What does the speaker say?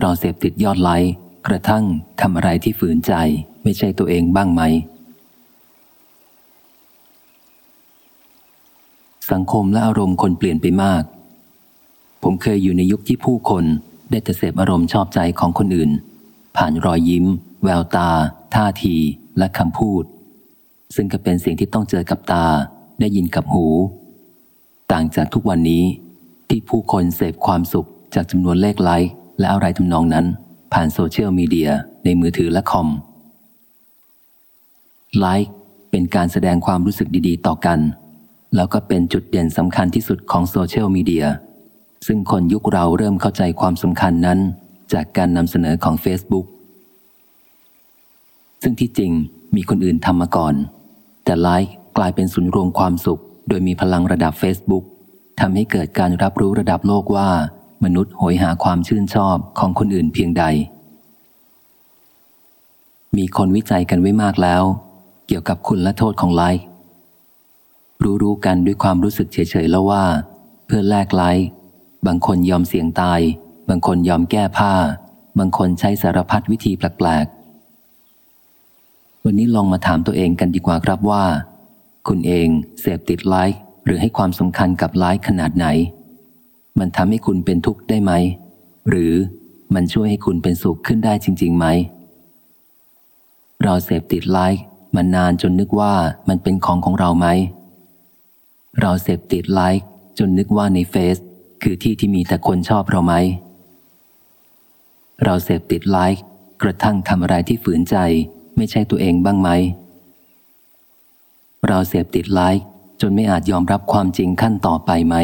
เราเสพติดยอดไลค์กระทั่งทำอะไรที่ฝืนใจไม่ใช่ตัวเองบ้างไหม สังคมและอารมณ์คนเปลี่ยนไปมาก ผมเคยอยู่ในยุคที่ผู้คนได้แต่เสพอารมณ์ชอบใจของคนอื่น ผ่านรอยยิ้ม แววตา ท่าทีและคำพูด ซึ่งก็เป็นสิ่งที่ต้องเจอกับตา ได้ยินกับหู ต่างจากทุกวันนี้ที่ผู้คนเสพความสุขจากจำนวนเลขไลค์ และอะไรทำนองนั้น ผ่านโซเชียลมีเดียในมือถือและคอมไลค์เป็นการแสดงความรู้สึกดีๆ ต่อกัน แล้วก็เป็นจุดเด่นสำคัญที่สุดของโซเชียลมีเดียซึ่งคนยุคเราเริ่มเข้าใจความสำคัญนั้น จากการนำเสนอของ Facebook ซึ่งที่จริงมีคนอื่นทำมาก่อน แต่ไลค์กลายเป็นศูนย์รวมความสุข โดยมีพลังระดับ Facebook ทำให้เกิดการรับรู้ระดับโลกว่า มนุษย์โหยหาความชื่นชอบของคนอื่นเพียงใด มีคนวิจัยกันไว้มากแล้ว เกี่ยวกับคุณและโทษของไลค์รู้ๆกันด้วยความรู้สึกเฉยๆแล้วว่า เพื่อแลกไลค์บางคนยอมเสี่ยงตาย บางคนยอมแก้ผ้า บางคนใช้สารพัดวิธีแปลกๆ วันนี้ลองมาถามตัวเองกันดีกว่าครับว่า คุณเองเสพติดไลค์หรือให้ความสำคัญกับไลค์ขนาดไหน มันทำให้คุณเป็นทุกข์ได้ไหม หรือมันช่วยให้คุณเป็นสุขขึ้นได้จริง ๆ ไหม เราเสพติดไลค์มานานจนนึกว่ามันเป็นของของเราไหม เราเสพติดไลค์จนนึกว่าในเฟซคือที่ที่มีแต่คนชอบเราไหม เราเสพติดไลค์กระทั่งทำอะไรที่ฝืนใจไม่ใช่ตัวเองบ้างไหม เราเสพติดไลค์จนไม่อาจยอมรับความจริงขั้นต่อไปไหม